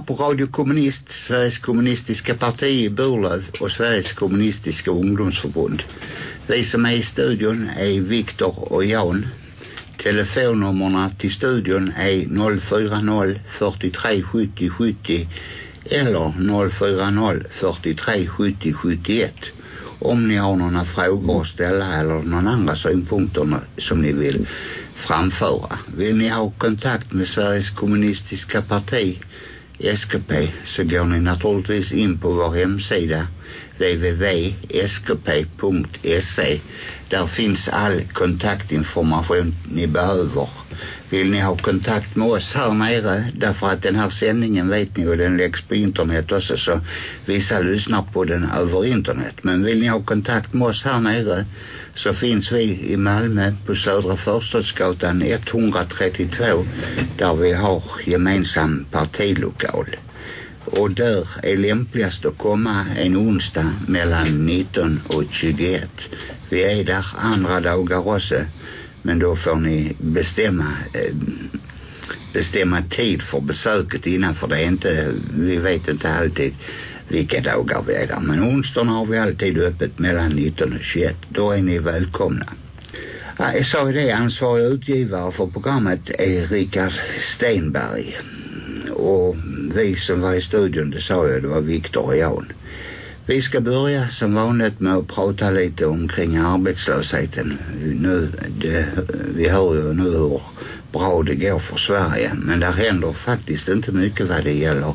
Lyssnar på Radio Kommunist, Sveriges kommunistiska parti i Burlöv och Sveriges kommunistiska ungdomsförbund. Vi som är i studion är Viktor och Jan. Telefonnummerna till studion är 040 43 70 70 eller 040 43 70 71 om ni har några frågor att ställa eller några andra synpunkter som ni vill framföra. Vill ni ha kontakt med Sveriges kommunistiska parti SKP så går ni naturligtvis in på vår hemsida www.skp.se där finns all kontaktinformation ni behöver. Vill ni ha kontakt med oss här nere därför att den här sändningen vet ni och den läggs på internet också så vissa lyssnar på den över internet. Men vill ni ha kontakt med oss här nere så finns vi i Malmö. På Södra Förstadsgatan 132 där vi har gemensam partilokal. Och där är lämpligast att komma en onsdag mellan 19 och 21 vi är där andra dagar också men då får ni bestämma eh, bestämma tid för besöket innan för det är inte vi vet inte alltid vilka dagar vi är där men onsdagen har vi alltid öppet mellan 19 och 21 då är ni välkomna. Ja, jag sa ju det ansvarig utgivare för programmet är Rickard Stenberg och vi som var i studion det sa jag det var Viktor och Jan. Vi ska börja som vanligt med att prata lite omkring arbetslösheten. Nu, det, vi hör ju nu hur bra det går för Sverige. Men där händer faktiskt inte mycket vad det gäller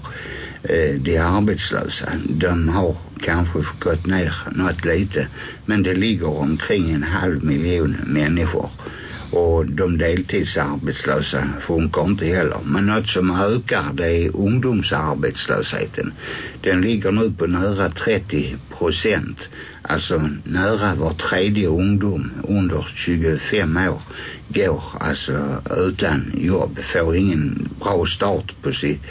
Eh, de arbetslösa. De har kanske gått ner något lite. Men det ligger omkring en halv miljon människor och de deltidsarbetslösa funkar inte heller. Men något som ökar det är ungdomsarbetslösheten. Den ligger nu på nära 30 procent. Alltså nära var tredje ungdom under 25 år går alltså utan jobb. Får ingen bra start på sitt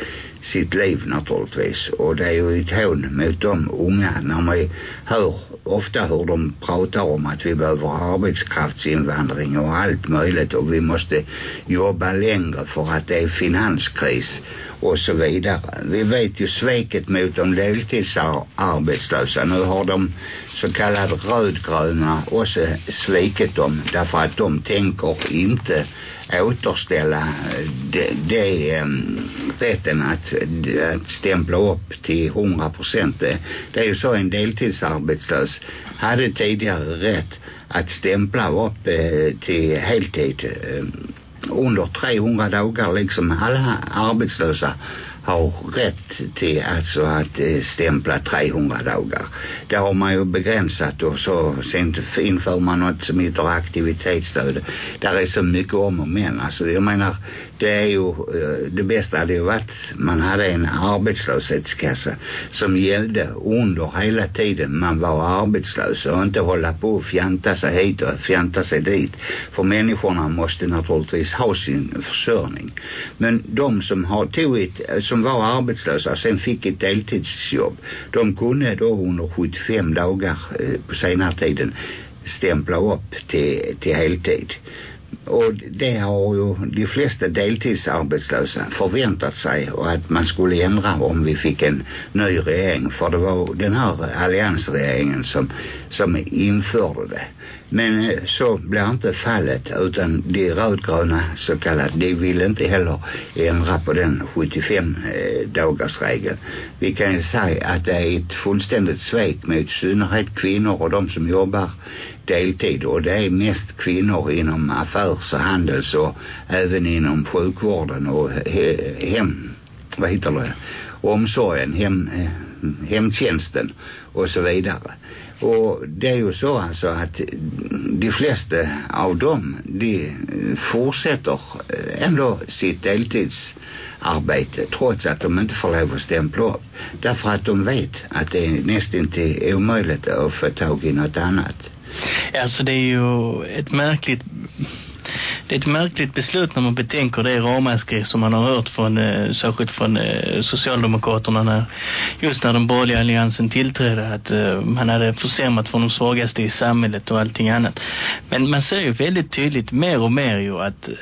sitt liv naturligtvis. Och det är ju ett hån mot de unga när man hör ofta hur de pratar om att vi behöver arbetskraftsinvandring och allt möjligt och vi måste jobba längre för att det är finanskris och så vidare. Vi vet ju sveket mot de deltidsarbetslösa. Nu har de så kallade rödgröna också svikit dem därför att de tänker inte återställa det, det rätten att, att stämpla upp till 100 procent. Det, det är ju så en deltidsarbetslös hade tidigare rätt att stämpla upp eh, till heltid eh, under 300 dagar liksom. Alla arbetslösa har rätt till alltså att eh, stämpla 300 dagar. Det har man ju begränsat och så sen inför man något som heter aktivitetsstöd. Där är så mycket om och men. Alltså jag menar det är ju eh, det bästa hade ju varit man hade en arbetslöshetskassa som gällde under hela tiden man var arbetslös och inte hålla på och fjanta sig hit och fjanta sig dit. För människorna måste naturligtvis ha sin försörjning. Men de som har tog ett, eh, som var arbetslösa sen fick ett deltidsjobb. De kunde då under 75 dagar eh, på senare tiden stämpla upp till, till heltid. Och det har ju de flesta deltidsarbetslösa förväntat sig och att man skulle ändra om vi fick en ny regering. För det var den här alliansregeringen som, som införde det men eh, så blir inte fallet utan de rödgröna så kallat de vill inte heller ändra på den 75 eh, dagars regeln. Vi kan ju säga att det är ett fullständigt svek mot synnerhet kvinnor och de som jobbar deltid och det är mest kvinnor inom affärs och handels och även inom sjukvården och he, hem vad heter det omsorgen hem, eh, hemtjänsten och så vidare och det är ju så alltså att de flesta av dem de fortsätter ändå sitt deltidsarbete trots att de inte får lov att stämpla upp. Därför att de vet att det är nästan till omöjligt att få tag i något annat. Alltså det är ju ett märkligt det är ett märkligt beslut när man betänker det ramaskri som man har hört från, eh, särskilt från eh, Socialdemokraterna när, just när den borgerliga alliansen tillträdde att eh, man hade försämrat för de svagaste i samhället och allting annat. Men man ser ju väldigt tydligt mer och mer ju att eh,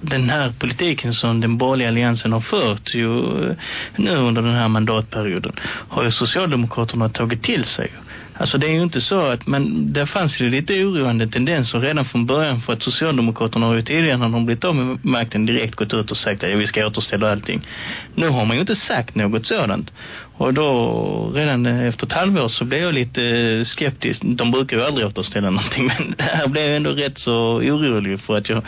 den här politiken som den borgerliga alliansen har fört ju eh, nu under den här mandatperioden har ju Socialdemokraterna tagit till sig ju. Alltså det är ju inte så att, men det fanns ju lite oroande tendenser redan från början för att Socialdemokraterna har ju tidigare när de blivit av med makten direkt gått ut och sagt att ja, vi ska återställa allting. Nu har man ju inte sagt något sådant. Och då redan efter ett halvår så blev jag lite eh, skeptisk. De brukar ju aldrig återställa någonting men här blev jag ändå rätt så orolig för att jag,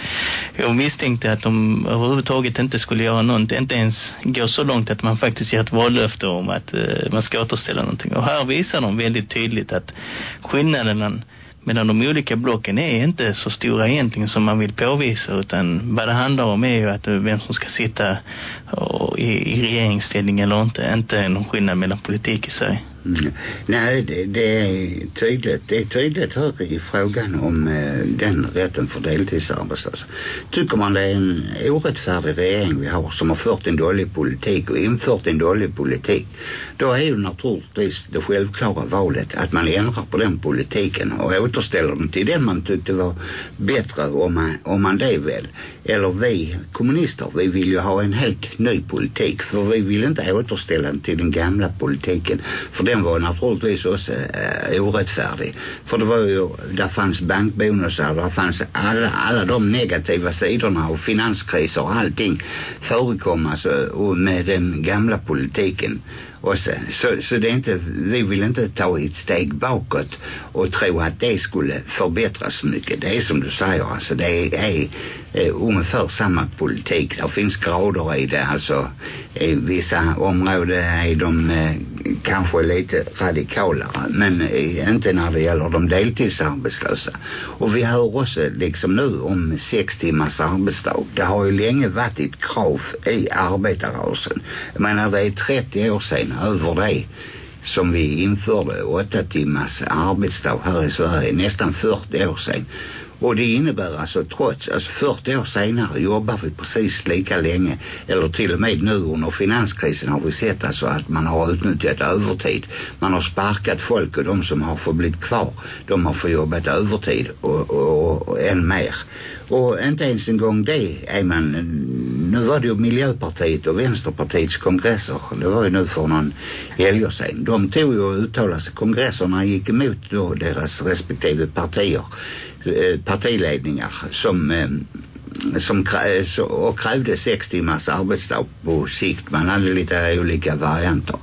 jag misstänkte att de överhuvudtaget inte skulle göra någonting. Inte ens gå så långt att man faktiskt ger ett vallöfte om att eh, man ska återställa någonting. Och här visar de väldigt tydligt att skillnaden Medan de olika blocken är inte så stora egentligen som man vill påvisa utan vad det handlar om är ju att vem som ska sitta i, i regeringsställning eller inte, inte någon skillnad mellan politik i sig. Mm. Nej, det, det är tydligt. Det är tydligt här i frågan om eh, den rätten för deltidsarbetslösa. Tycker man det är en orättfärdig regering vi har som har fört en dålig politik och infört en dålig politik. Då är ju naturligtvis det självklara valet att man ändrar på den politiken och återställer den till den man tyckte var bättre om man, om man det väl. Eller vi kommunister, vi vill ju ha en helt ny politik för vi vill inte återställa den till den gamla politiken. För den var naturligtvis också eh, orättfärdig. För det var ju, där fanns bankbonusar, där fanns alla, alla de negativa sidorna och finanskriser och allting förekom alltså eh, och med den gamla politiken. Och så, så, så det är inte, vi vill inte ta ett steg bakåt och tro att det skulle förbättras mycket. Det är som du säger, alltså det är, är ungefär samma politik. Det eh, finns grader i det. Alltså i vissa områden är de eh, kanske lite radikalare. Men eh, inte när det gäller de deltidsarbetslösa. Och vi hör också liksom nu om sex timmars arbetsdag. Det har ju länge varit ett krav i arbetarrörelsen. Jag menar det är 30 år sedan över det som vi införde åtta timmars arbetsdag här i Sverige nästan 40 år sedan och det innebär alltså trots, alltså 40 år senare jobbar vi precis lika länge. Eller till och med nu under finanskrisen har vi sett alltså att man har utnyttjat övertid. Man har sparkat folk och de som har förblivit kvar, de har fått jobbat övertid och, och, och, och än mer. Och inte ens en gång det är man, nu var det ju Miljöpartiet och Vänsterpartiets kongresser, det var ju nu för någon helger sedan. De tog ju och uttalade sig, kongresserna gick emot då deras respektive partier eh, partiledningar som eh, som krävs eh, och krävde sex timmars arbetsdag på sikt. Man hade lite olika varianter.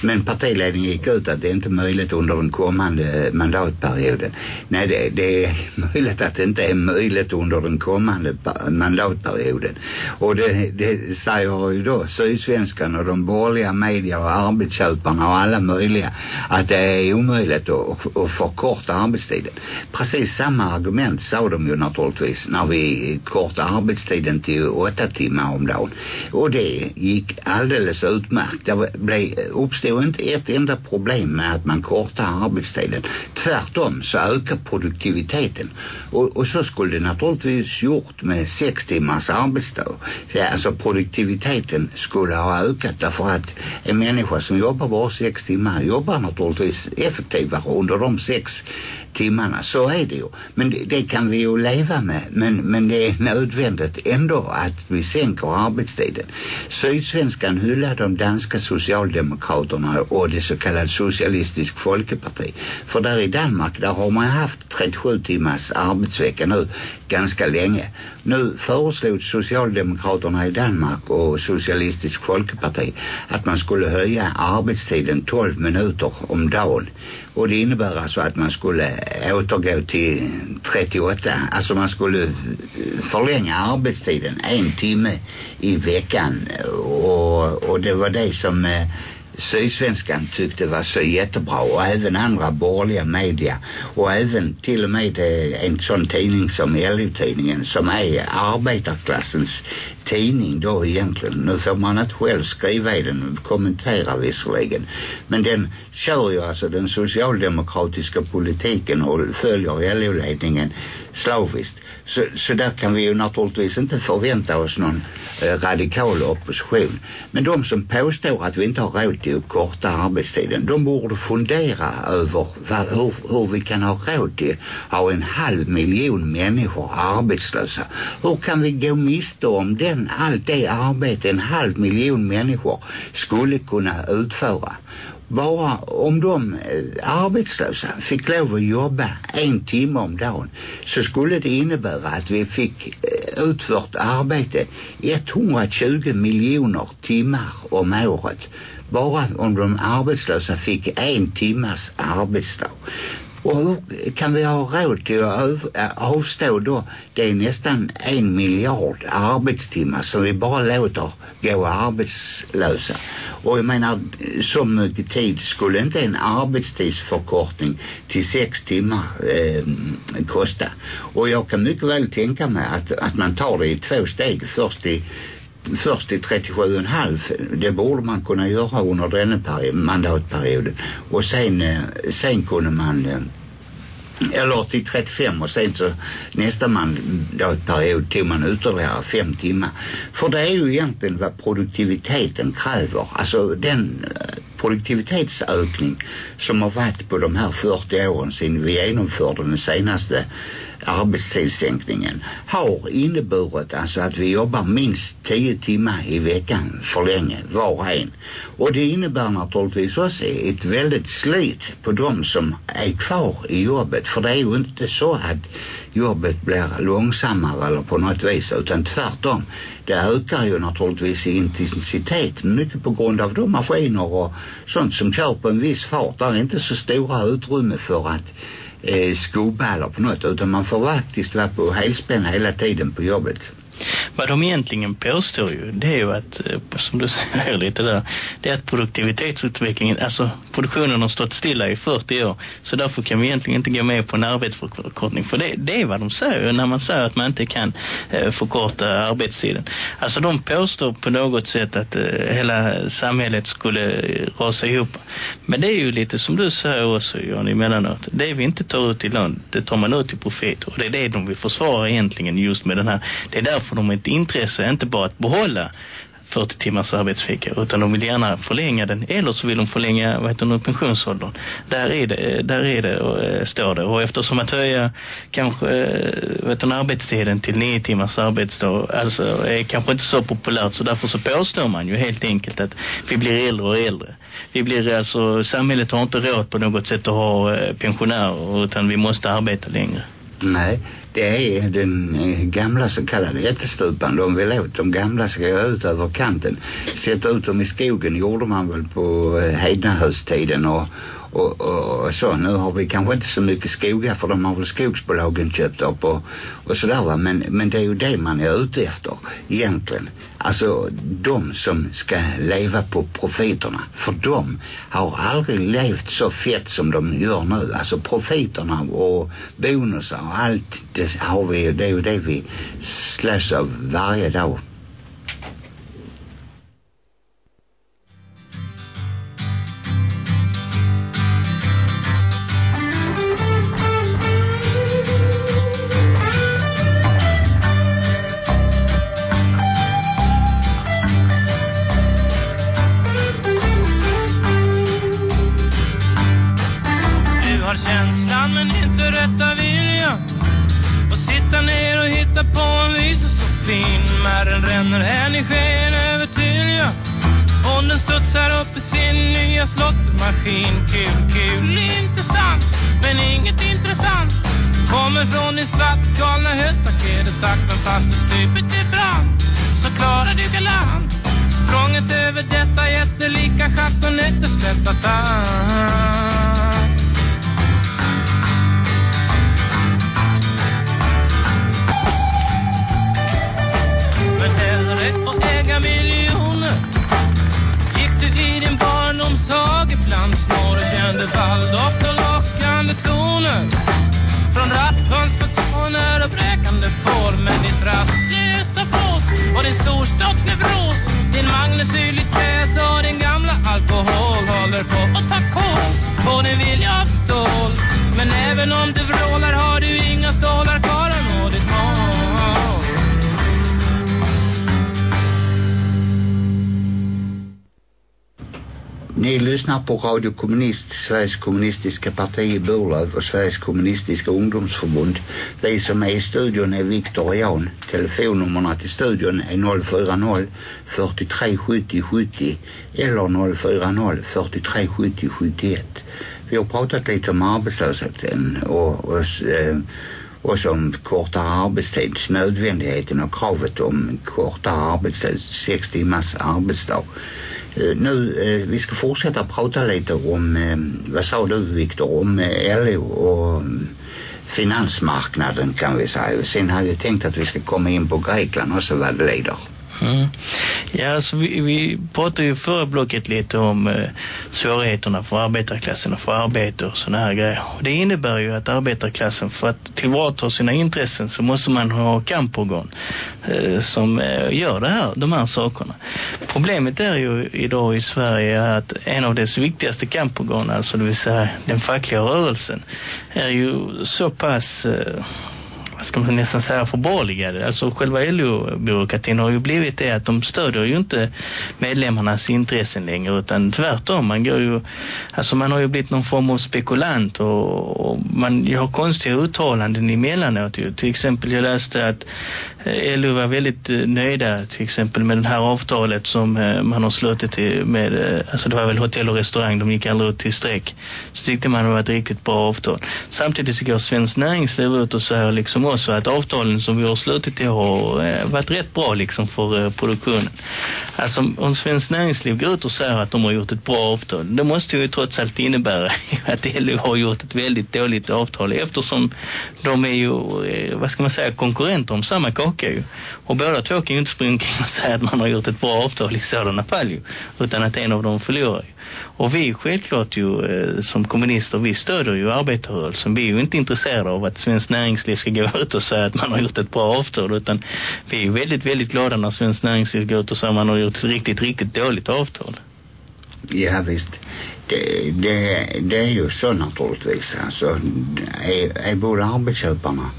Men partiledningen gick ut att det är inte möjligt under den kommande mandatperioden. Nej, det, det är möjligt att det inte är möjligt under den kommande mandatperioden. Och det, det säger ju då Sydsvenskan och de borgerliga medier och arbetsköparna och alla möjliga att det är omöjligt att, att förkorta arbetstiden. Precis samma argument sa de ju naturligtvis när vi kort förkorta arbetstiden till åtta timmar om dagen. Och det gick alldeles utmärkt. Det blev, uppstod inte ett enda problem med att man kortar arbetstiden. Tvärtom så ökar produktiviteten. Och, och så skulle det naturligtvis gjort med sex timmars arbetsdag. Så alltså produktiviteten skulle ha ökat därför att en människa som jobbar bara sex timmar jobbar naturligtvis effektivare under de sex timmarna. Så är det ju. Men det, det kan vi ju leva med. Men, men det är nödvändigt ändå att vi sänker arbetstiden. Sydsvenskan hyllar de danska socialdemokraterna och det så kallade socialistisk folkeparti. För där i Danmark, där har man haft 37 timmars arbetsvecka nu ganska länge. Nu föreslog socialdemokraterna i Danmark och socialistisk folkeparti att man skulle höja arbetstiden 12 minuter om dagen. Och det innebär alltså att man skulle återgå till 38. Alltså man skulle eh, förlänga arbetstiden en timme i veckan. Och, och det var det som eh, Sydsvenskan tyckte var så jättebra och även andra borgerliga media och även till och med en sån tidning som LO-tidningen som är arbetarklassens tidning då egentligen. Nu får man inte själv skriva i den, kommentera visserligen. Men den kör ju alltså den socialdemokratiska politiken och följer LO-ledningen slaviskt. Så, så där kan vi ju naturligtvis inte förvänta oss någon eh, radikal opposition. Men de som påstår att vi inte har råd till att korta arbetstiden, de borde fundera över vad, hur, hur vi kan ha råd till att ha en halv miljon människor arbetslösa. Hur kan vi gå miste om den, allt det arbete en halv miljon människor skulle kunna utföra? bara om de eh, arbetslösa fick lov att jobba en timme om dagen så skulle det innebära att vi fick eh, utfört arbete 120 miljoner timmar om året bara om de arbetslösa fick en timmas arbetsdag och hur kan vi ha råd till att äh, avstå då? Det är nästan en miljard arbetstimmar som vi bara låter gå arbetslösa. Och jag menar så mycket tid skulle inte en arbetstidsförkortning till sex timmar eh, kosta. Och jag kan mycket väl tänka mig att, att man tar det i två steg. Först i först i 37,5 det borde man kunna göra under denna period, mandatperioden och sen, eh, sen kunde man eh, eller till 35 och sen så nästa mandatperiod tog man ytterligare fem timmar. För det är ju egentligen vad produktiviteten kräver. Alltså den eh, produktivitetsökning som har varit på de här 40 åren sedan vi genomförde den senaste arbetstidssänkningen har inneburit alltså att vi jobbar minst 10 timmar i veckan för länge var och en. Och det innebär naturligtvis också ett väldigt slit på de som är kvar i jobbet. För det är ju inte så att jobbet blir långsammare eller på något vis utan tvärtom. Det ökar ju naturligtvis i intensitet mycket på grund av de maskiner och sånt som kör på en viss fart. Det är inte så stora utrymme för att eh, skubba på något utan man får faktiskt vara på helspänn hela tiden på jobbet. Vad de egentligen påstår ju, det är ju att, eh, som du säger lite där, det är att produktivitetsutvecklingen, alltså produktionen har stått stilla i 40 år. Så därför kan vi egentligen inte gå med på en arbetsförkortning. För det, det är vad de säger när man säger att man inte kan eh, förkorta arbetstiden. Alltså de påstår på något sätt att eh, hela samhället skulle eh, rasa ihop. Men det är ju lite som du säger också, Jan, emellanåt. Det vi inte tar ut i lön, det tar man ut i profit. Och det är det de vill försvara egentligen just med den här. Det är därför de har ett intresse, inte bara att behålla 40 timmars arbetsvecka utan de vill gärna förlänga den eller så vill de förlänga vad heter det, pensionsåldern. Där är det, där är det och, eh, står det. Och eftersom att höja kanske vad vet du, arbetstiden till 9 timmars arbetsdag alltså är kanske inte så populärt så därför så påstår man ju helt enkelt att vi blir äldre och äldre. Vi blir alltså, samhället har inte råd på något sätt att ha eh, pensionärer utan vi måste arbeta längre. Nej, det är den eh, gamla så kallade ättestupan. De vill åt de gamla ska gå ut över kanten. Sätta ut dem i skogen gjorde man väl på eh, Hedna och, och, och, och så. Nu har vi kanske inte så mycket skogar för de har väl skogsbolagen köpt upp och, och sådär va. Men, men det är ju det man är ute efter egentligen. Alltså de som ska leva på profiterna. För de har aldrig levt så fett som de gör nu. Alltså profiterna och bonusar och allt det har vi, ju, det är ju det vi slåss av varje dag. sin Märren ränner än i sken över Tylja Och den studsar upp i sin nya slottmaskin Kul, kul, intressant Men inget intressant. Kommer från din svartgalna höstpaket Och sagt men fast du stupit i brand. Så klarar du galant Språnget över detta jättelika schakt och nätter spänta tant. miljoner att äga miljoner Gick du i din barndomshag ibland snår och kände valldoft och lockande toner. Från ratthöns och bräkande får Men ditt rastlösa fås och din storstadsnevros Din magnesylites och din gamla alkohol håller på att ta kål på din vilja av stål. Men även om du vrålar har Ni lyssnar på Radio Kommunist, Sveriges kommunistiska parti i Burlöv och Sveriges kommunistiska ungdomsförbund. Vi som är i studion är Viktor och Jan. Telefonnummerna till studion är 040 43 70 70 eller 040 43 70 71. Vi har pratat lite om arbetslösheten och, och eh, och som kortare arbetstid, nödvändigheten och kravet om kortare arbetstid, sex timmars arbetsdag. Øh, nu, øh, vi ska fortsätta prata lite om, øh, vad sa du Viktor, om LO och finansmarknaden kan vi säga. Sen har jag tänkt att vi ska komma in på Grekland också vad det lider. Mm. Ja, alltså vi, vi pratade ju förra blocket lite om eh, svårigheterna för arbetarklassen och för arbete och sådana här grejer. Och det innebär ju att arbetarklassen för att tillvarata sina intressen så måste man ha kamporgan eh, som eh, gör det här, de här sakerna. Problemet är ju idag i Sverige att en av dess viktigaste kamporgan, alltså det vill säga den fackliga rörelsen, är ju så pass... Eh, vad ska man nästan säga förborligade. Alltså själva LO-byråkratin har ju blivit det att de stödjer ju inte medlemmarnas intressen längre utan tvärtom. Man går ju, alltså man har ju blivit någon form av spekulant och, och man har konstiga uttalanden emellanåt ju. Till exempel jag läste att LO var väldigt eh, nöjda till exempel med det här avtalet som eh, man har slutit med, eh, alltså det var väl hotell och restaurang, de gick aldrig ut till streck. Så tyckte man det var ett riktigt bra avtal. Samtidigt så går Svensk Näringsliv ut och säger liksom också att avtalen som vi har slutit i har varit rätt bra liksom för produktionen. Alltså om Svensk Näringsliv går ut och säger att de har gjort ett bra avtal, det måste ju trots allt innebära att LO har gjort ett väldigt dåligt avtal eftersom de är ju, vad ska man säga, konkurrenter om samma kaka ju. Och båda två kan ju inte springa och säga att man har gjort ett bra avtal i sådana fall ju, utan att en av dem förlorar ju. Och vi självklart ju eh, som kommunister, vi stöder ju arbetarrörelsen. Vi är ju inte intresserade av att svensk näringsliv ska gå ut och säga att man har gjort ett bra avtal. Utan vi är ju väldigt, väldigt glada när svensk näringsliv går ut och säger att man har gjort ett riktigt, riktigt dåligt avtal. Ja visst. Det, det, det är ju så naturligtvis. Alltså, är, är både arbetsköparna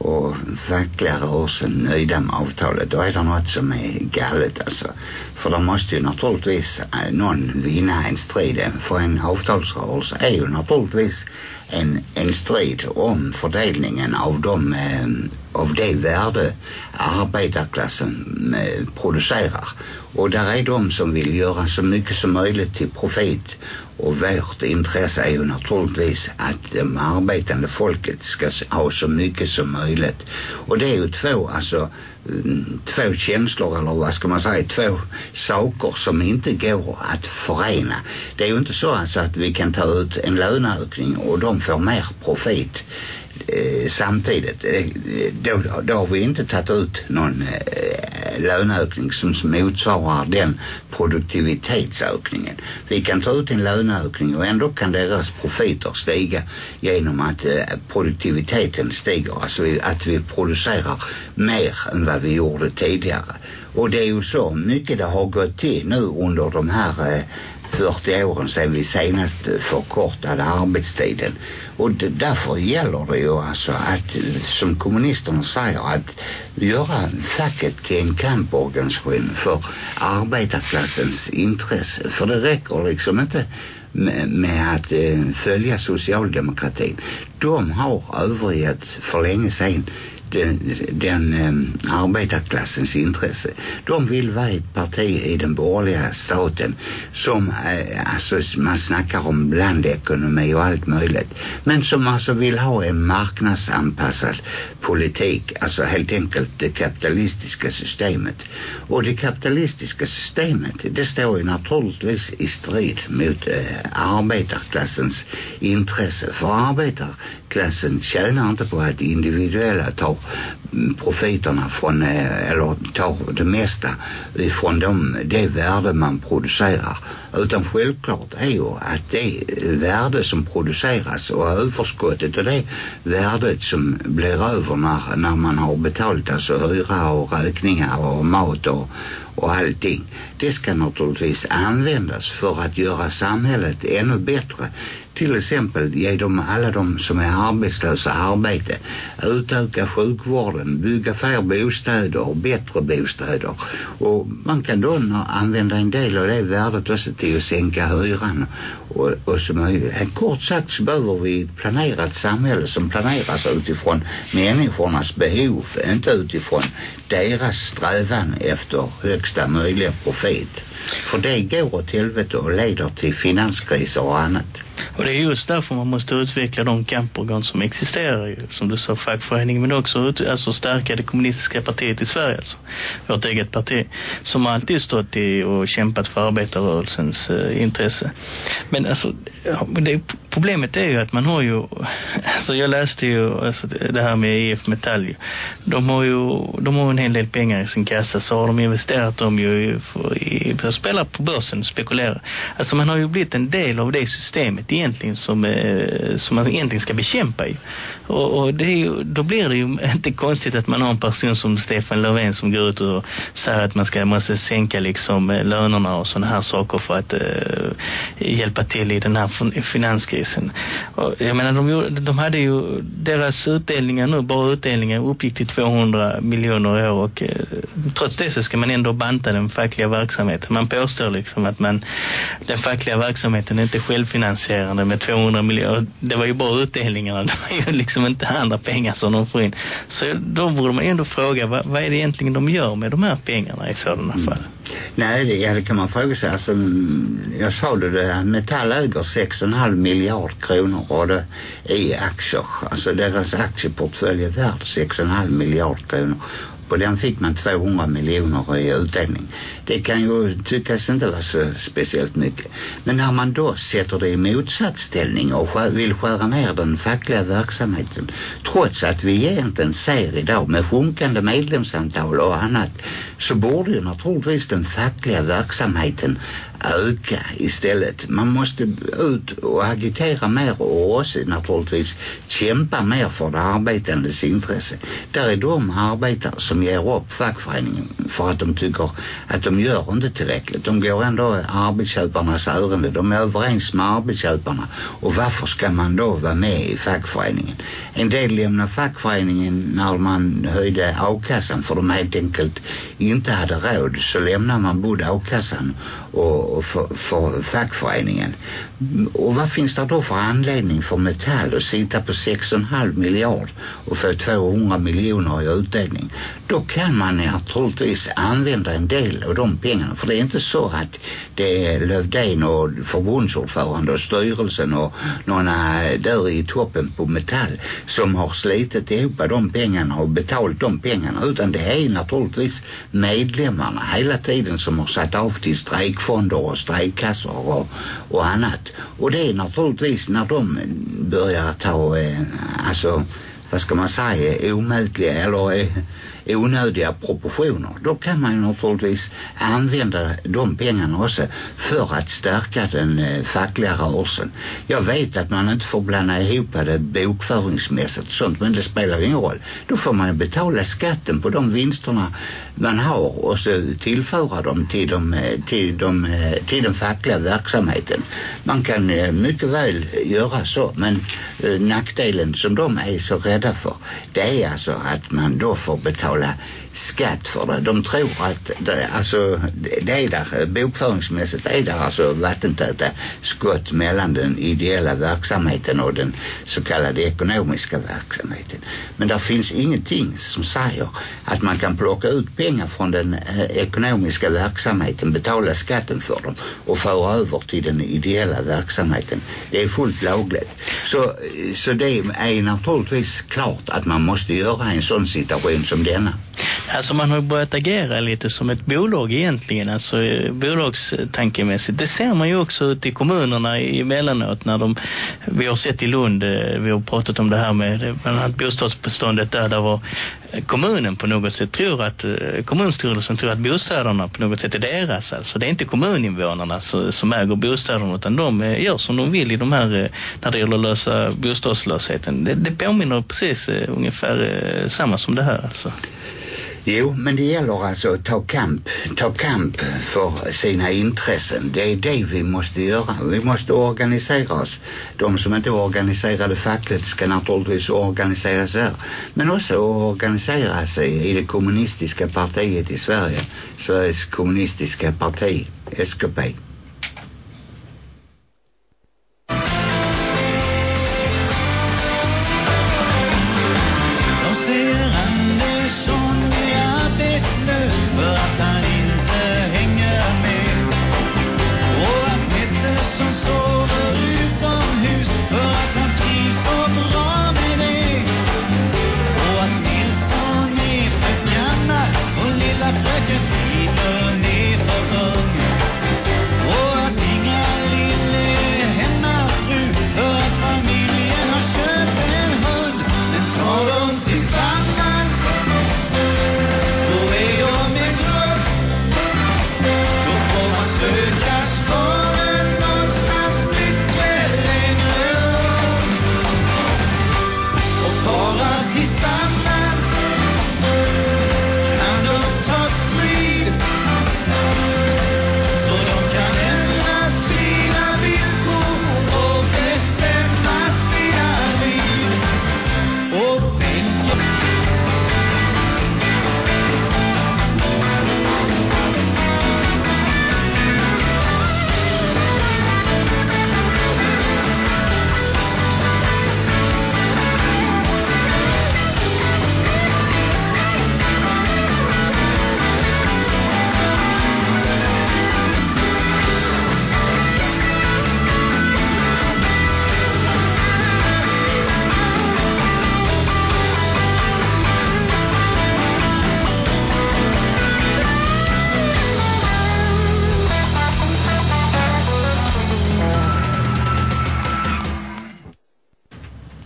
och fackliga rörelsen nöjda med avtalet då är det något som är galet alltså. För de måste ju naturligtvis eh, någon vinna en strid för en avtalsrörelse är ju naturligtvis en, en strid om fördelningen av de eh, av det värde arbetarklassen eh, producerar. Och där är de som vill göra så mycket som möjligt till profit. Och vårt intresse är ju naturligtvis att det arbetande folket ska ha så mycket som möjligt. Och det är ju två alltså två känslor eller vad ska man säga? Två saker som inte går att förena. Det är ju inte så alltså att vi kan ta ut en löneökning och de får mer profit eh, samtidigt eh, då, då har vi inte tagit ut någon eh, löneökning som motsvarar den produktivitetsökningen. Vi kan ta ut en löneökning och ändå kan deras profiter stiga genom att eh, produktiviteten stiger. Alltså att vi producerar mer än vad vi gjorde tidigare. Och det är ju så mycket det har gått till nu under de här eh, 40 åren sedan vi senast förkortade arbetstiden. Och det, därför gäller det ju alltså att som kommunisterna säger att göra facket till en kamporganisation för arbetarklassens intresse. För det räcker liksom inte med, med att eh, följa socialdemokratin. De har övergett för länge sedan den, den eh, arbetarklassens intresse. De vill vara ett parti i den borgerliga staten som, eh, alltså man snackar om blandekonomi och allt möjligt. Men som alltså vill ha en marknadsanpassad politik. Alltså helt enkelt det kapitalistiska systemet. Och det kapitalistiska systemet, det står ju naturligtvis i strid mot eh, arbetarklassens intresse. För klassen tjänar inte på att individuella tar profiterna från eh, eller tar det mesta ifrån de, det värde man producerar. Utan självklart är ju att det värde som produceras och överskottet och det värdet som blir över när, när man har betalt alltså hyra och räkningar och mat och, och allting. Det ska naturligtvis användas för att göra samhället ännu bättre. Till exempel ge dem alla de som är arbetslösa arbete. Utöka sjukvården, bygga fler bostäder, bättre bostäder. Och man kan då använda en del av det värdet också till att sänka hyran och, och så möjligt. Kort sagt så behöver vi ett planerat samhälle som planeras utifrån människornas behov, inte utifrån deras strävan efter högsta möjliga profit. För det går åt helvete och leder till finanskriser och annat. Och det är just därför man måste utveckla de kamporgan som existerar ju, som du sa, fackföreningen men också ut, alltså stärka det kommunistiska partiet i Sverige alltså. Vårt eget parti som alltid stått i och kämpat för arbetarrörelsens eh, intresse. Men alltså det, problemet är ju att man har ju alltså jag läste ju alltså, det här med IF Metall ju. De har ju de har en hel del pengar i sin kassa så har de investerat dem ju i, i, i spelar på börsen och spekulerar. Alltså man har ju blivit en del av det systemet egentligen som, eh, som man egentligen ska bekämpa ju. Och, och det är ju, då blir det ju inte konstigt att man har en person som Stefan Löfven som går ut och säger att man ska måste sänka liksom eh, lönerna och sådana här saker för att eh, hjälpa till i den här finanskrisen. Och jag menar, de, de hade ju deras utdelningar nu, bara utdelningar uppgick till 200 miljoner år och eh, trots det så ska man ändå banta den fackliga verksamheten. Man påstår liksom att man, den fackliga verksamheten är inte självfinansierad självfinansierande med 200 miljoner. Det var ju bara utdelningarna, det var ju liksom inte andra pengar som de får in. Så då borde man ändå fråga, vad, vad är det egentligen de gör med de här pengarna i sådana mm. fall? Nej, det, ja, det kan man fråga sig. Alltså, jag sa det, det Metall äger 6,5 miljard kronor och det i aktier. Alltså deras aktieportfölj är värd 6,5 miljard kronor på den fick man 200 miljoner i utdelning. Det kan ju tyckas inte vara så speciellt mycket. Men när man då sätter det i motsatsställning och vill skära ner den fackliga verksamheten trots att vi egentligen ser idag med sjunkande medlemsantal och annat så borde ju naturligtvis den fackliga verksamheten öka istället. Man måste ut och agitera mer och också naturligtvis kämpa mer för det arbetandes intresse. Där är de arbetare som ger upp fackföreningen för att de tycker att de gör inte tillräckligt. De går ändå arbetsköparnas ärende. De är överens med arbetsköparna. Och varför ska man då vara med i fackföreningen? En del lämnar fackföreningen när man höjde avkassan för de helt enkelt inte hade råd. Så lämnar man både avkassan och och för, för fackföreningen. Och vad finns det då för anledning för Metall att sitta på 6,5 miljard och få 200 miljoner i utdelning? Då kan man naturligtvis använda en del av de pengarna. För det är inte så att det är Lövdén och förbundsordförande och styrelsen och några eh, där i toppen på Metall som har slitit ihop de pengarna och betalt de pengarna. Utan det är naturligtvis medlemmarna hela tiden som har satt av till strejkfonder och strejkkassor och, och annat. Och det är naturligtvis när de börjar ta, eh, alltså vad ska man säga, omätliga eller eh, onödiga proportioner. Då kan man ju naturligtvis använda de pengarna också för att stärka den eh, fackliga rörelsen. Jag vet att man inte får blanda ihop det bokföringsmässigt och sånt, men det spelar ju ingen roll. Då får man betala skatten på de vinsterna man har och så tillföra dem till, de, eh, till, de, eh, till den fackliga verksamheten. Man kan mycket väl göra så, men nackdelen som de är så rädda för, det är alltså att man då får betala betala skatt för det. De tror att det, alltså, det är där, bokföringsmässigt är där alltså vattentäta skott mellan den ideella verksamheten och den så kallade ekonomiska verksamheten. Men där finns ingenting som säger att man kan plocka ut pengar från den eh, ekonomiska verksamheten, betala skatten för dem och föra över till den ideella verksamheten. Det är fullt lagligt. Så, så det är naturligtvis klart att man måste göra en sån situation som denna. Alltså man har börjat agera lite som ett bolag egentligen, alltså bolagstankemässigt. Det ser man ju också ute i kommunerna emellanåt när de, vi har sett i Lund, eh, vi har pratat om det här med eh, bland annat bostadsbeståndet där, där var kommunen på något sätt tror att, eh, kommunstyrelsen tror att bostäderna på något sätt är deras. Alltså det är inte kommuninvånarna som äger bostäderna utan de gör som de vill i de här, när det gäller att lösa bostadslösheten. Det, det påminner precis ungefär samma som det här alltså. Jo, men det gäller alltså att ta kamp, ta kamp för sina intressen. Det är det vi måste göra. Vi måste organisera oss. De som inte är organiserade fackligt ska naturligtvis organisera sig här. Men också organisera sig i det kommunistiska partiet i Sverige. Sveriges kommunistiska parti, SKP.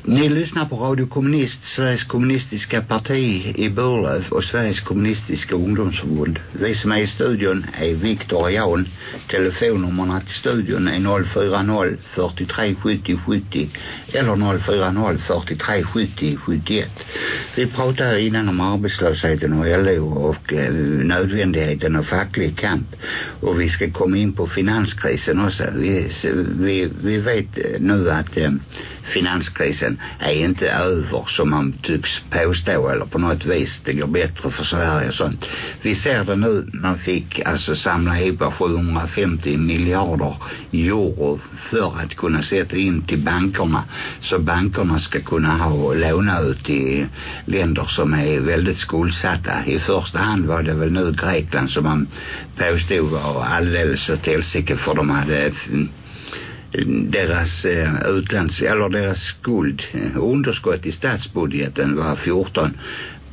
Ni lyssnar på Radio Kommunist, Sveriges kommunistiska parti i Burlöv och Sveriges kommunistiska ungdomsförbund. Vi som är i studion är Viktor och Jan. Telefonnummerna till studion är 040 43 70 70 eller 040 43 70 71. Vi pratade innan om arbetslösheten och LO och eh, nödvändigheten av facklig kamp. Och vi ska komma in på finanskrisen också. Vi, vi, vi vet eh, nu att eh, finanskrisen är inte över som man tycks påstå eller på något vis det går bättre för Sverige och sånt. Vi ser det nu man fick alltså samla ihop 750 miljarder euro för att kunna sätta in till bankerna så bankerna ska kunna ha låna ut till länder som är väldigt skuldsatta. I första hand var det väl nu Grekland som man påstod var alldeles åt helsike för de hade deras eh, utlands eller deras skuld eh, underskott i statsbudgeten var 14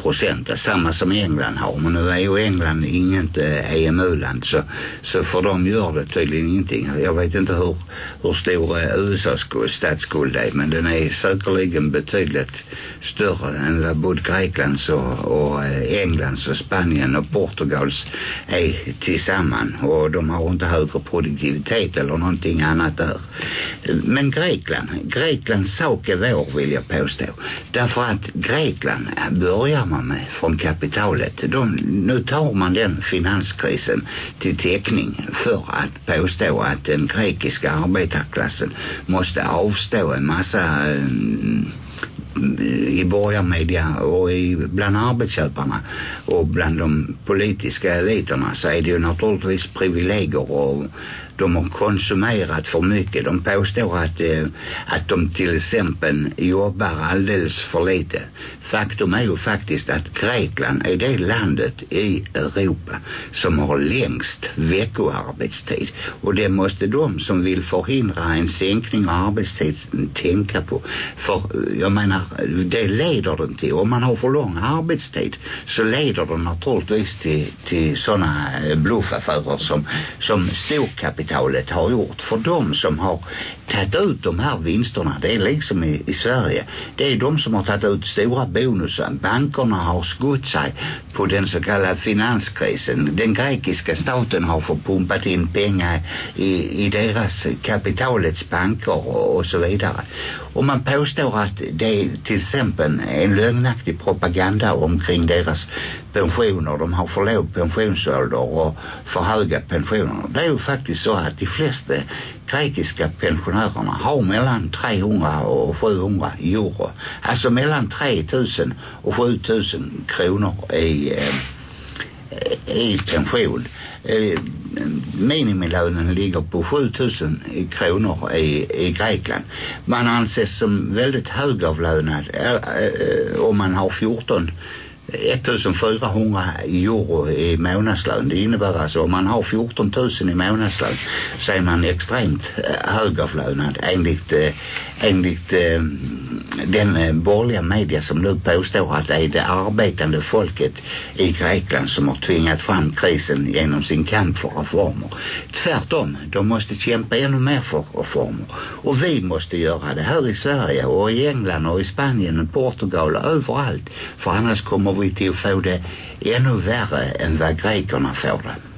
procent, det samma som England har. Men nu är ju England inget eh, EMU-land så, så för dem gör det tydligen ingenting. Jag vet inte hur, hur stor eh, USAs statsskuld är men den är säkerligen betydligt större än vad både Greklands och, och eh, Englands och Spanien och Portugals är tillsammans och de har inte högre produktivitet eller någonting annat där. Men Grekland, Greklands sak är vår vill jag påstå. Därför att Grekland börjar man med från kapitalet. De, nu tar man den finanskrisen till täckning för att påstå att den grekiska arbetarklassen måste avstå en massa eh, i borgarmedia och i, bland arbetsköparna och bland de politiska eliterna så är det ju naturligtvis privilegier och de har konsumerat för mycket. De påstår att, eh, att de till exempel jobbar alldeles för lite. Faktum är ju faktiskt att Grekland är det landet i Europa som har längst veckoarbetstid. Och det måste de som vill förhindra en sänkning av arbetstiden tänka på. För eh, jag menar, det leder den till. Om man har för lång arbetstid så leder det naturligtvis till, till sådana eh, bluffaffärer som, som storkapitalet har gjort. För de som har tagit ut de här vinsterna, det är liksom i, i Sverige. Det är de som har tagit ut stora bonusar. Bankerna har skott sig på den så kallade finanskrisen. Den grekiska staten har fått pumpat in pengar i, i deras kapitalets banker och, och så vidare. Och man påstår att det är till exempel en lögnaktig propaganda omkring deras pensioner. De har för låg pensionsålder och för höga pensioner. Det är ju faktiskt så att de flesta grekiska pensionärerna har mellan 300 och 700 euro. Alltså mellan 3000 och 7000 kronor i eh, i pension. Eh, minimilönen ligger på 7000 kronor i, i Grekland. Man anses som väldigt högavlönad eh, eh, om man har 14 1400 euro i månadslön. Det innebär alltså om man har 14 000 i månadslön så är man extremt eh, högavlönad enligt, eh, enligt ehm, eh, den borgerliga media som nu påstår att det är det arbetande folket i Grekland som har tvingat fram krisen genom sin kamp för reformer. Tvärtom, de måste kämpa ännu mer för reformer. Och vi måste göra det här i Sverige och i England och i Spanien och Portugal och överallt. För annars kommer vi till att få det ännu värre än vad grekerna får det.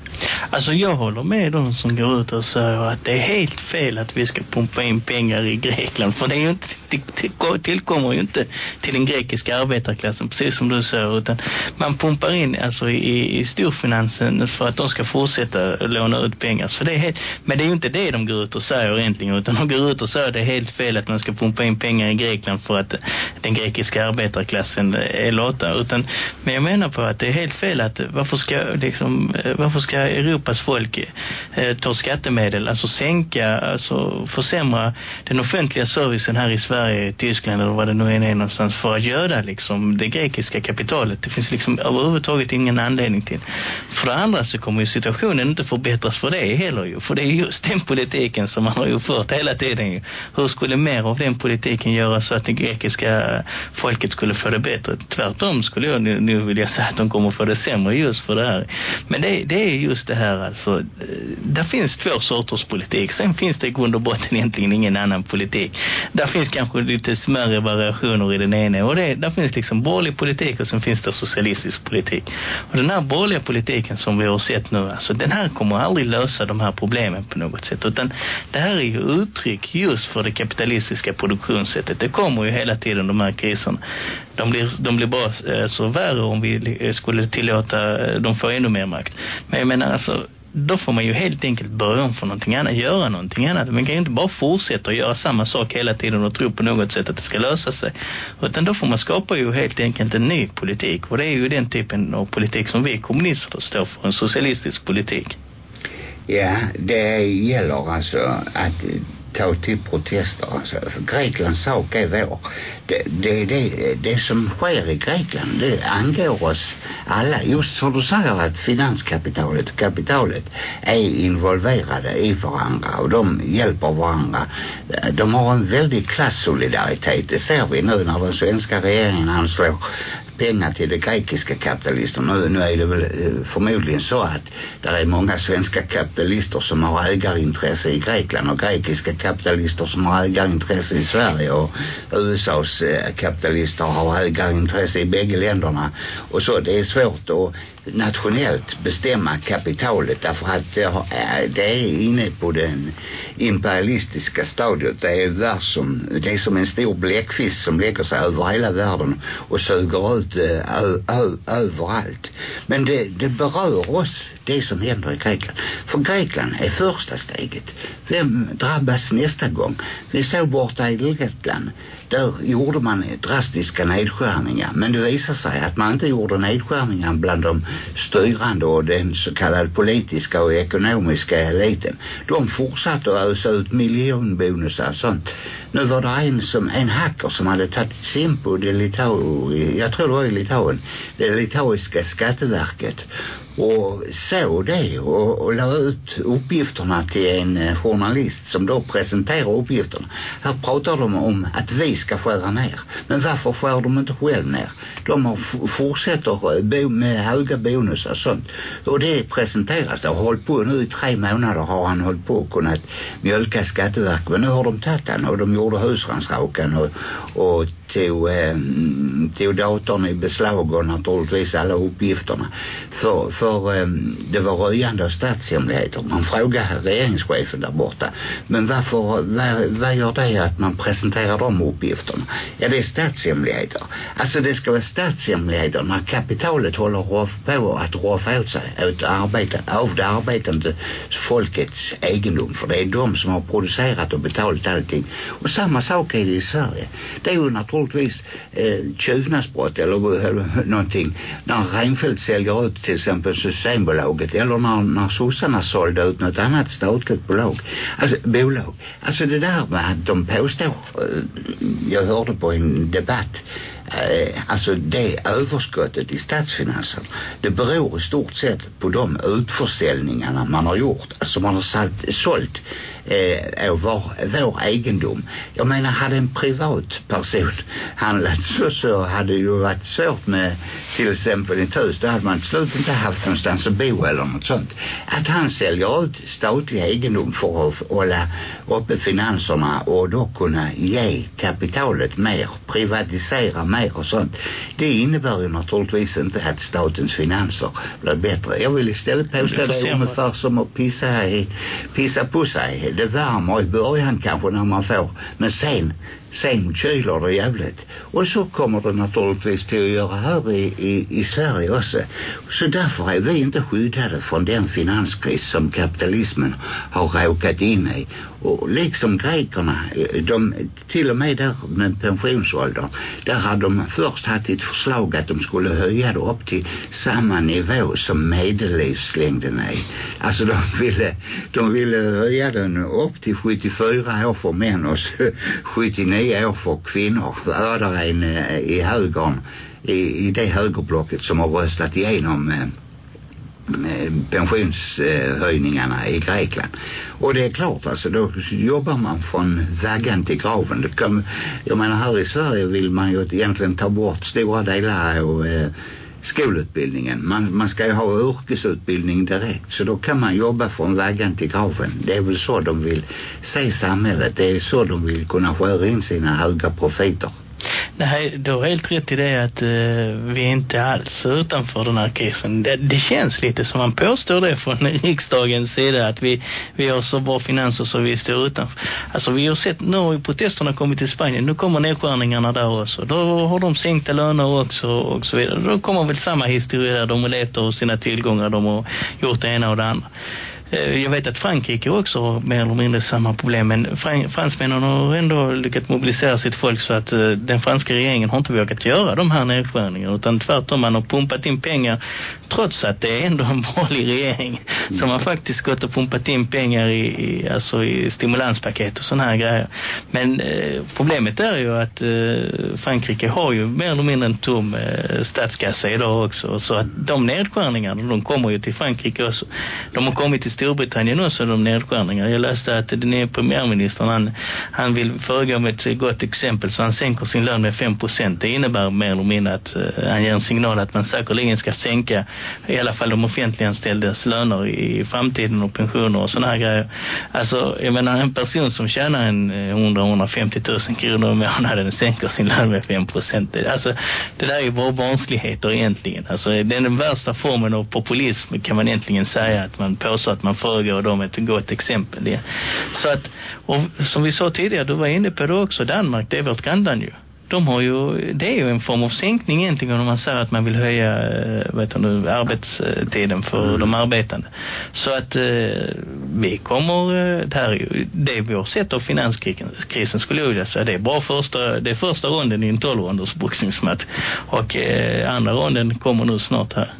Alltså jag håller med de som går ut och säger att det är helt fel att vi ska pumpa in pengar i Grekland. För det är ju inte, det tillkommer ju inte till den grekiska arbetarklassen, precis som du säger. Utan man pumpar in alltså i, i storfinansen för att de ska fortsätta låna ut pengar. Så det är helt, men det är ju inte det de går ut och säger egentligen. Utan de går ut och säger att det är helt fel att man ska pumpa in pengar i Grekland för att den grekiska arbetarklassen är lata. Utan, men jag menar på att det är helt fel att varför ska, liksom, varför ska Europas folk eh, tar skattemedel, alltså sänka, alltså försämra den offentliga servicen här i Sverige, Tyskland eller vad det nu än är någonstans för att göra liksom det grekiska kapitalet. Det finns liksom överhuvudtaget ingen anledning till. För det andra så kommer ju situationen inte förbättras för det heller ju. För det är just den politiken som man har ju fört hela tiden ju. Hur skulle mer av den politiken göra så att det grekiska folket skulle få det bättre? Tvärtom skulle jag nu, nu vilja säga att de kommer få det sämre just för det här. Men det, det är just det här alltså. Eh, där finns två sorters politik. Sen finns det i grund och botten egentligen ingen annan politik. Där finns kanske lite smärre variationer i den ena. Och det, där finns liksom borgerlig politik och sen finns det socialistisk politik. Och den här borgerliga politiken som vi har sett nu, alltså den här kommer aldrig lösa de här problemen på något sätt. Utan det här är ju uttryck just för det kapitalistiska produktionssättet. Det kommer ju hela tiden de här kriserna. De blir, de blir bara eh, så värre om vi eh, skulle tillåta de får ännu mer makt. Men jag menar alltså då får man ju helt enkelt börja om för någonting annat, göra någonting annat. Man kan ju inte bara fortsätta att göra samma sak hela tiden och tro på något sätt att det ska lösa sig. Utan då får man skapa ju helt enkelt en ny politik. Och det är ju den typen av politik som vi kommunister står för, en socialistisk politik. Ja, det gäller alltså att ta till protester. Alltså, Greklands sak är vår. Det, det, det, det som sker i Grekland, det angår oss alla. Just som du säger att finanskapitalet och kapitalet är involverade i varandra och de hjälper varandra. De har en väldig klassolidaritet. Det ser vi nu när den svenska regeringen anslår pengar till de grekiska kapitalisterna. Nu, nu är det väl eh, förmodligen så att det är många svenska kapitalister som har ägarintresse i Grekland och grekiska kapitalister som har ägarintresse i Sverige och USAs eh, kapitalister har ägarintresse i bägge länderna och så det är svårt att nationellt bestämma kapitalet därför att det, har, det är inne på den imperialistiska stadiet. Det är där som, det är som en stor bläckfisk som lägger sig över hela världen och suger ut eh, ö, ö, överallt. Men det, det berör oss det som händer i Grekland. För Grekland är första steget. Vem drabbas nästa gång? Vi såg borta i Lettland där gjorde man drastiska nedskärningar men det visar sig att man inte gjorde nedskärningar bland de styrande och den så kallade politiska och ekonomiska eliten. De fortsatte att ösa ut miljonbonusar och sånt. Nu var det en, som, en hacker som hade tagit sin på det Litau, jag tror det var i Litauen, det litauiska skatteverket och såg det och, och la ut uppgifterna till en eh, journalist som då presenterar uppgifterna. Här pratar de om att vi ska skära ner. Men varför skär de inte själv ner? De har fortsätter eh, bo med höga bonusar och sånt. Och det presenteras. Det har hållit på nu i tre månader har han hållit på och kunnat mjölka Skatteverket. Men nu har de tagit han och de gjorde husrannsakan och, och tog, eh, tog datorn i beslag och naturligtvis alla uppgifterna. För, för eh, det var röjande av statshemligheter. Man frågade regeringschefen där borta. Men varför, vad, vad gör det att man presenterar de uppgifterna? Ja, det är statshemligheter. Alltså det ska vara statshemligheter när kapitalet håller på att roffa åt sig åt arbete, av det arbetande folkets egendom. För det är de som har producerat och betalat allting. Och samma sak är det i Sverige. Det är ju naturligtvis eh, tjuvnadsbrott eller, eller någonting. När Reinfeldt säljer ut till exempel Systembolaget eller när, när sossarna sålde ut något annat statligt bolag. Alltså, bolag. Alltså det där med att de påstår, eh, jag hörde på en debatt Eh, alltså det överskottet i statsfinanserna, det beror i stort sett på de utförsäljningarna man har gjort. Alltså man har sålt, sålt eh, vår, vår egendom. Jag menar hade en privat person handlat så så hade det ju varit svårt med till exempel ett hus. Då hade man till slut inte haft någonstans att bo eller något sånt. Att han säljer ut statlig egendom för att hålla uppe finanserna och då kunna ge kapitalet mer privatisera mer och sånt. Det innebär ju naturligtvis inte att statens finanser blir bättre. Jag vill istället påstå det ungefär som att pissa, i, pissa på sig. Det värmer i början kanske när man får. Men sen sen kyler det jävligt och så kommer det naturligtvis till att göra här i, i, i Sverige också. Så därför är vi inte skyddade från den finanskris som kapitalismen har råkat in i. Och liksom grekerna de, till och med där med pensionsåldern där hade de först haft ett förslag att de skulle höja det upp till samma nivå som medellivslängden är. Alltså de ville de ville höja den upp till 74 år för män och 79 nio år för kvinnor är där en eh, i högern i, i det högerblocket som har röstat igenom eh, eh pensionshöjningarna i Grekland. Och det är klart alltså då jobbar man från väggen till graven. Det kan, jag menar här i Sverige vill man ju egentligen ta bort stora delar av eh, skolutbildningen. Man, man ska ju ha yrkesutbildning direkt så då kan man jobba från vaggan till graven. Det är väl så de vill se samhället. Det är så de vill kunna skära in sina höga profiter. Nej, du har helt rätt i det att uh, vi inte alls utanför den här krisen. Det, det känns lite som man påstår det från riksdagens sida att vi, vi har så bra finanser så vi står utanför. Alltså vi har sett, nu har ju protesterna kommit till Spanien, nu kommer nedskärningarna där också. Då har de sänkta löner också och så vidare. Då kommer väl samma historia där de har levt av sina tillgångar, de har gjort det ena och det andra. Eh, jag vet att Frankrike också har mer eller mindre samma problem men fran fransmännen har ändå lyckats mobilisera sitt folk så att uh, den franska regeringen har inte vågat göra de här nedskärningarna utan tvärtom man har pumpat in pengar trots att det är ändå en vanlig regering mm. som har faktiskt gått och pumpat in pengar i, i, alltså i stimulanspaket och såna här grejer. Men uh, problemet är ju att uh, Frankrike har ju mer eller mindre en tom statskassa idag också så att de nedskärningarna de kommer ju till Frankrike också. De har kommit till Storbritannien också de nedskärningar. Jag läste att den nya premiärministern han, han vill föregå med ett gott exempel så han sänker sin lön med 5%. Det innebär mer eller mindre att uh, han ger en signal att man säkerligen ska sänka i alla fall de offentliganställdas löner i, i framtiden och pensioner och sådana här grejer. Alltså, jag menar en person som tjänar en eh, 100-150 000 kronor i månaden sänker sin lön med 5%. Alltså, det där är ju bara barnsligheter egentligen. Alltså, det är den värsta formen av populism kan man egentligen säga att man påstår att man man föregår dem ett gott exempel. Det. Så att, och som vi sa tidigare, du var inne på det också, Danmark, det är vårt grannland ju. De har ju, det är ju en form av sänkning egentligen om man säger att man vill höja vet du, arbetstiden för mm. de arbetande. Så att eh, vi kommer, det här är ju, det är vår sätt av finanskrisen skulle jag vilja säga. Det är bra första, det är första ronden i en 12-ronders boxningsmatch och eh, andra ronden kommer nu snart här.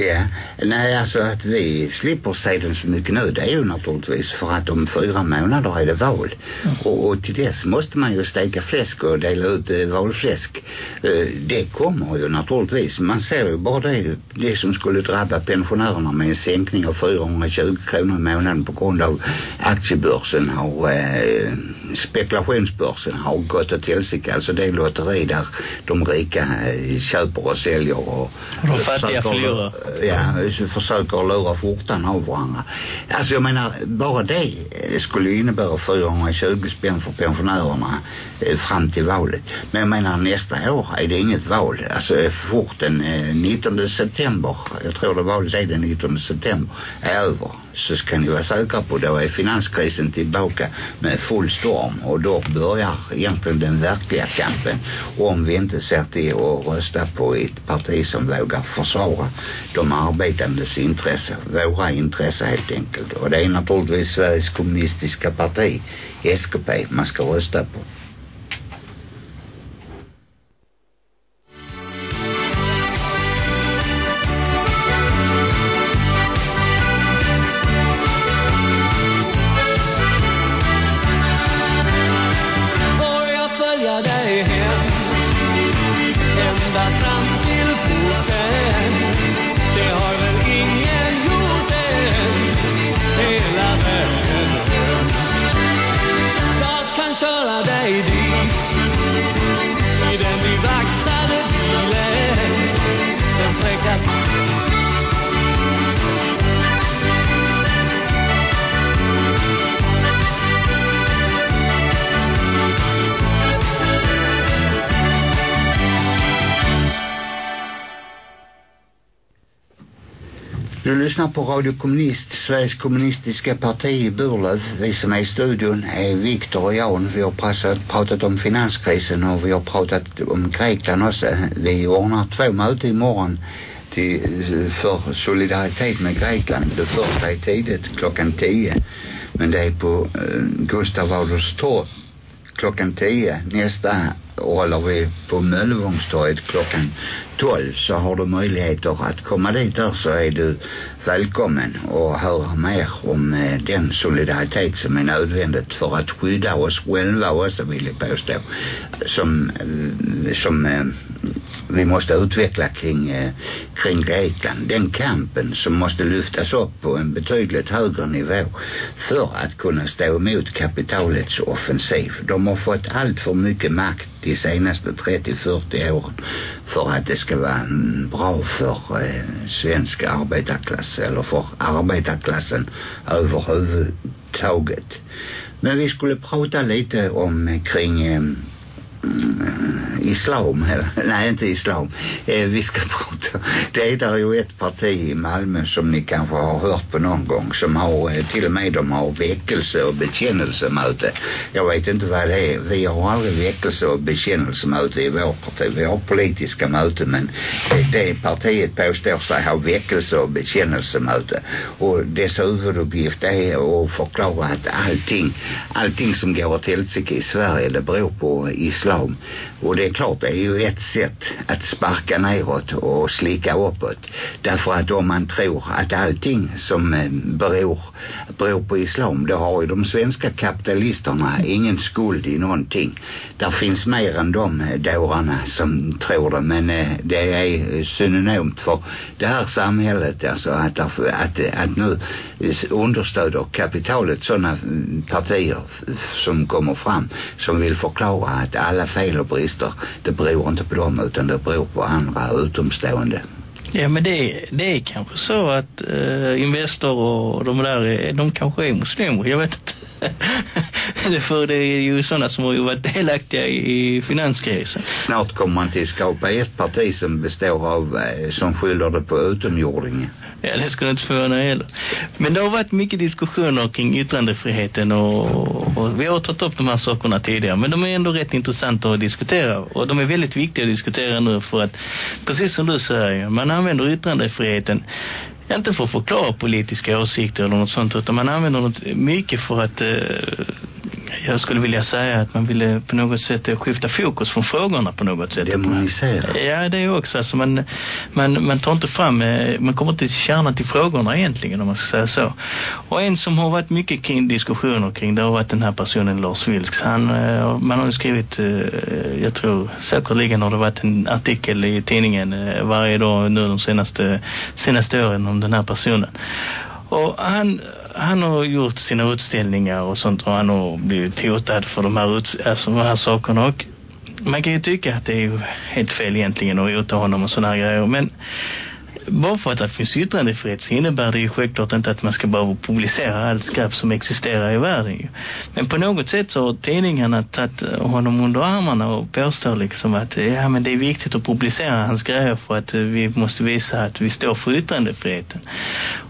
Ja, nej alltså att vi slipper se den så mycket nu det är ju naturligtvis för att om fyra månader är det val. Mm. Och, och till dess måste man ju steka fläsk och dela ut eh, valfläsk. Eh, det kommer ju naturligtvis. Man ser ju bara det, det som skulle drabba pensionärerna med en sänkning av 420 kronor i månaden på grund av aktiebörsen har eh, spekulationsbörsen har gått åt helsike. Alltså det är lotteri där de rika eh, köper och säljer och, och de fattiga förlorar Eh, ja, så försöker lura skjortan av varandra. Alltså jag menar, bara det eh, skulle innebära 420 spänn för pensionärerna eh, fram till valet. Men jag menar nästa år är det inget val. Alltså fort den 19 september, jag tror det valet är den 19 september, är över så ska ni vara säkra på då är finanskrisen tillbaka med full storm och då börjar egentligen den verkliga kampen om vi inte ser till att rösta på ett parti som vågar försvara de arbetandes intresse, våra intresse helt enkelt. Och det är naturligtvis Sveriges kommunistiska parti SKP man ska rösta på. Lyssnar på Radio Kommunist, Sveriges kommunistiska parti i Burlöv. Vi som är i studion är Viktor och Jan. Vi har pratat, pratat om finanskrisen och vi har pratat om Grekland också. Vi ordnar två möten imorgon till, för solidaritet med Grekland. Det första är tidigt klockan tio. Men det är på eh, Gustav Adolfs torg klockan tio. Nästa håller vi på Möllevångstorget klockan 12 så har du möjligheter att komma dit där så är du välkommen och höra mer om eh, den solidaritet som är nödvändigt för att skydda oss själva också vill jag påstå som, eh, som eh, vi måste utveckla kring, eh, kring Grekland. Den kampen som måste lyftas upp på en betydligt högre nivå för att kunna stå emot kapitalets offensiv. De har fått allt för mycket makt de senaste 30-40 åren för att det ska vara bra för eh, svensk arbetarklass eller för arbetarklassen överhuvudtaget. Men vi skulle prata lite om eh, kring eh, Mm, islam nej inte islam. Eh, vi ska prata. Det är där ju ett parti i Malmö som ni kanske har hört på någon gång som har eh, till och med de har väckelse och bekännelsemöte. Jag vet inte vad det är. Vi har aldrig väckelse och bekännelsemöte i vårt parti. Vi har politiska möten men det, det partiet påstår sig ha väckelse och bekännelsemöte. Och dess huvuduppgift är att förklara att allting allting som går åt helsike i Sverige det beror på islam och det är klart det är ju ett sätt att sparka neråt och slicka uppåt. Därför att om man tror att allting som eh, beror, beror på islam då har ju de svenska kapitalisterna ingen skuld i någonting. Där finns mer än de eh, dårarna som tror det. Men eh, det är synonymt för det här samhället alltså att, att, att, att nu understöder kapitalet sådana partier som kommer fram som vill förklara att alla fel och brister. Det beror inte på dem utan det beror på andra utomstående. Ja men det, det är kanske så att uh, Investor och de där de kanske är muslimer, jag vet inte. för det är ju sådana som har ju varit delaktiga i, finanskrisen. Snart kommer man till skapa ett parti som består av, eh, som skyller det på utomjordingar. Ja, det skulle inte förvåna heller. Men det har varit mycket diskussioner kring yttrandefriheten och, och vi har tagit upp de här sakerna tidigare. Men de är ändå rätt intressanta att diskutera. Och de är väldigt viktiga att diskutera nu för att, precis som du säger, man använder yttrandefriheten inte för att förklara politiska åsikter eller något sånt utan man använder det mycket för att eh, jag skulle vilja säga att man ville på något sätt skifta fokus från frågorna på något sätt. Demonisera. Ja, det är också. Alltså man, man, man tar inte fram, eh, man kommer inte till kärnan till frågorna egentligen om man ska säga så. Och en som har varit mycket kring diskussioner kring det har varit den här personen Lars Vilks. Han, eh, man har ju skrivit, jag tror säkerligen har det varit en artikel i tidningen varje dag nu de senaste, senaste åren om den här personen. Och han, han har gjort sina utställningar och sånt och han har blivit hotad för de här, alltså de här sakerna och man kan ju tycka att det är ju helt fel egentligen att hota honom och sådana här grejer men bara för att det finns yttrandefrihet så innebär det ju självklart inte att man ska bara publicera allt skräp som existerar i världen. Men på något sätt så har tidningarna tagit honom under armarna och påstår liksom att ja, men det är viktigt att publicera hans grejer för att eh, vi måste visa att vi står för yttrandefriheten.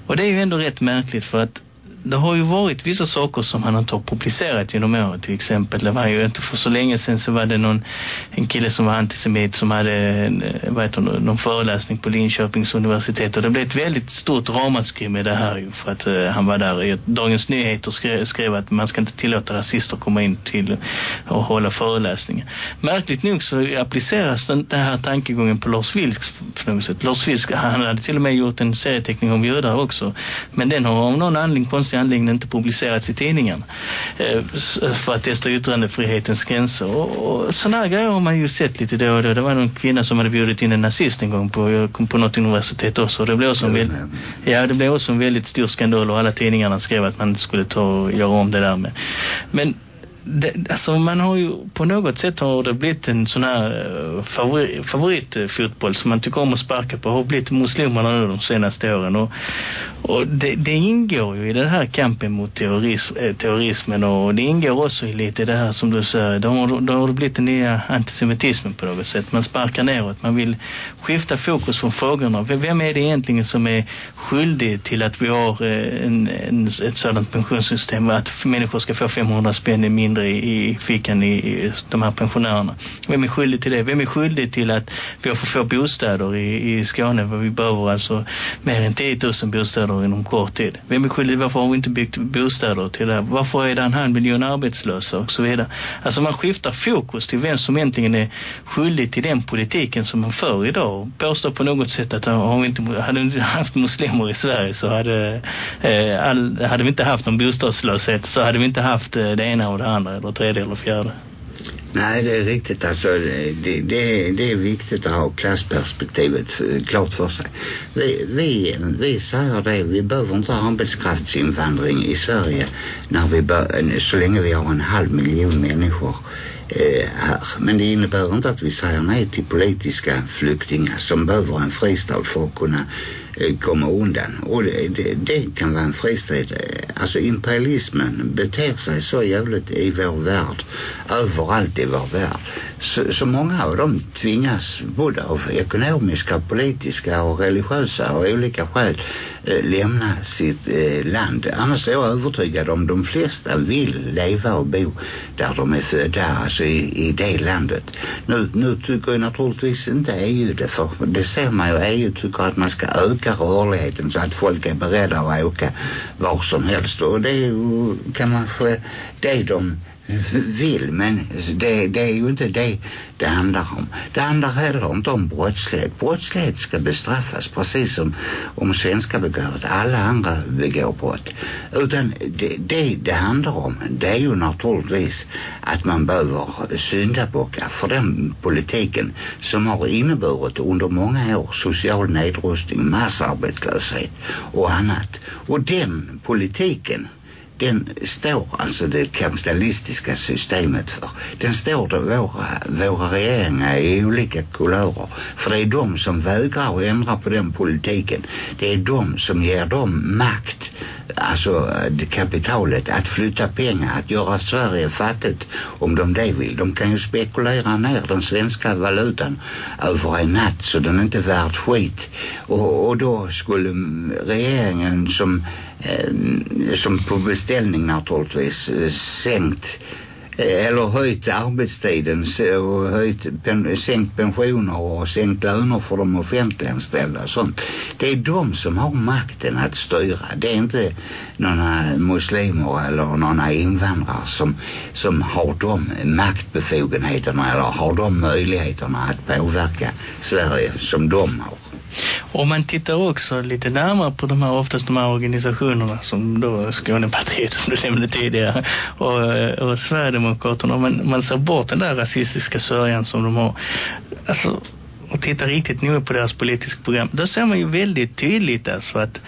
Och det är ju ändå rätt märkligt för att det har ju varit vissa saker som han inte har publicerat genom året till exempel. Det var ju inte för så länge sedan så var det någon en kille som var antisemit som hade eh, vad heter det, någon föreläsning på Linköpings universitet och det blev ett väldigt stort ramaskri med det här ju för att uh, han var där. Dagens Nyheter skrev, skrev att man ska inte tillåta rasister komma in till och hålla föreläsningar. Märkligt nog så appliceras den, den här tankegången på Lars Vilks på något sätt. Lars Vilks, han hade till och med gjort en serieteckning om judar också. Men den har av någon anledning konstig anledning inte publicerats i tidningen eh, för att testa yttrandefrihetens gränser och, och sådana här grejer har man ju sett lite då och då. Det var någon kvinna som hade bjudit in en nazist en gång på, på något universitet också. Det blev också en väldigt, ja, det blev också en väldigt stor skandal och alla tidningarna skrev att man skulle ta och göra om det där med. Men det, alltså man har ju på något sätt har det blivit en sån här uh, favorit, favoritfotboll som man tycker om att sparka på har blivit muslimerna nu de senaste åren och, och det, det ingår ju i den här kampen mot terrorism, eh, terrorismen och det ingår också i lite det här som du säger då har, då har det blivit den nya antisemitismen på något sätt man sparkar neråt, man vill skifta fokus från frågorna vem är det egentligen som är skyldig till att vi har eh, en, en, ett sådant pensionssystem att människor ska få 500 spänn mindre i, i fickan i, i de här pensionärerna. Vem är skyldig till det? Vem är skyldig till att vi har för få bostäder i, i Skåne? Vi behöver alltså mer än 10 000 bostäder inom kort tid. Vem är skyldig? Varför har vi inte byggt bostäder till det? här? Varför är det en halv miljon arbetslösa och så vidare? Alltså man skiftar fokus till vem som egentligen är skyldig till den politiken som man för idag. Och påstår på något sätt att har vi inte, hade vi inte haft muslimer i Sverige så hade, eh, all, hade vi inte haft någon bostadslöshet så hade vi inte haft eh, det ena och det andra eller tredje eller fjärde. Nej, det är riktigt. Alltså, det, det, det är viktigt att ha klassperspektivet eh, klart för sig. Vi, vi, vi säger det, vi behöver inte ha arbetskraftsinvandring i Sverige när vi bör, eh, så länge vi har en halv miljon människor eh, här. Men det innebär inte att vi säger nej till politiska flyktingar som behöver en fristad för att kunna Eh, komma undan. Och det, det, det kan vara en fristrid. Eh, alltså imperialismen beter sig så jävligt i vår värld. Överallt i vår värld. Så, så många av dem tvingas både av ekonomiska, politiska och religiösa och olika skäl eh, lämna sitt eh, land. Annars är jag övertygad om de flesta vill leva och bo där de är födda, alltså i, i det landet. Nu, nu tycker jag naturligtvis inte EU det, för det ser man ju, EU tycker att man ska öka rörligheten så att folk är beredda att åka var som helst. Och det är ju kanske det de vill men det, det är ju inte det det handlar om. Det handlar heller inte om brottslighet brottslighet ska bestraffas precis som om svenska begår att alla andra begår brott utan det, det det handlar om det är ju naturligtvis att man behöver syndabocka för den politiken som har inneburit under många år social nedrustning massarbetslöshet och annat och den politiken den står alltså det kapitalistiska systemet för. Den står det våra, våra regeringar i olika kulörer. För det är de som vägrar att ändra på den politiken. Det är de som ger dem makt, alltså det kapitalet, att flytta pengar, att göra Sverige fattigt om de det vill. De kan ju spekulera ner den svenska valutan över en natt så den inte är värd skit. Och, och då skulle regeringen som Ehm, som på beställning naturligtvis eh, sänkt eh, eller höjt arbetstiden och höjt pen, sänkt pensioner och sänkt löner för de offentliganställda och sånt. Det är de som har makten att styra. Det är inte några muslimer eller några invandrare som, som har de maktbefogenheterna eller har de möjligheterna att påverka Sverige som de har. Och man tittar också lite närmare på de här, oftast de här organisationerna som då Skånepartiet som du nämnde tidigare och, och Sverigedemokraterna. Man, man ser bort den där rasistiska sörjan som de har. Alltså, och tittar riktigt noga på deras politiska program. Då ser man ju väldigt tydligt alltså att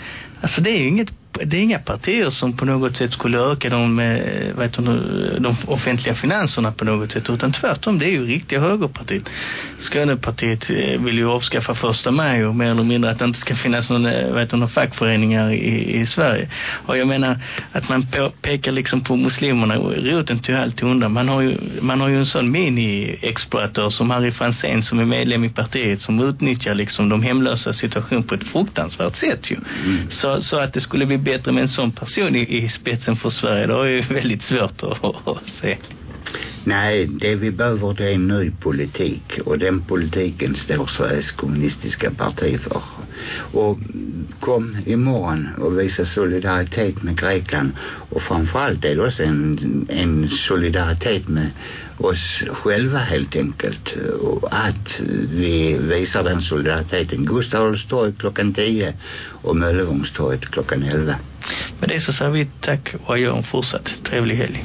Alltså det är ju inget det är inga partier som på något sätt skulle öka de, eh, vet du, de offentliga finanserna på något sätt utan tvärtom, det är ju riktiga högerpartiet. Skånepartiet eh, vill ju avskaffa första maj och mer eller mindre att det inte ska finnas någon, vet du, några fackföreningar i, i Sverige. Och jag menar att man pekar liksom på muslimerna och roten till allt undan. Man har ju, man har ju en sån mini-exploatör som Harry Franzén som är medlem i partiet som utnyttjar liksom de hemlösa situation på ett fruktansvärt sätt ju. Mm. Så, så att det skulle bli bättre med en sån person i, i spetsen för Sverige, det är ju väldigt svårt att, att se. Nej, det vi behöver det är en ny politik och den politiken står Sveriges kommunistiska parti för. Och kom imorgon och visa solidaritet med Grekland och framförallt är det också en, en solidaritet med oss själva helt enkelt och att vi visar den solidariteten. Gustav Adolfstorg klockan 10 och Möllevångstorget klockan 11. Med det så säger vi tack och gör en fortsatt trevlig helg.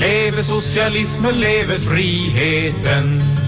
Leve socialismen, leve friheten.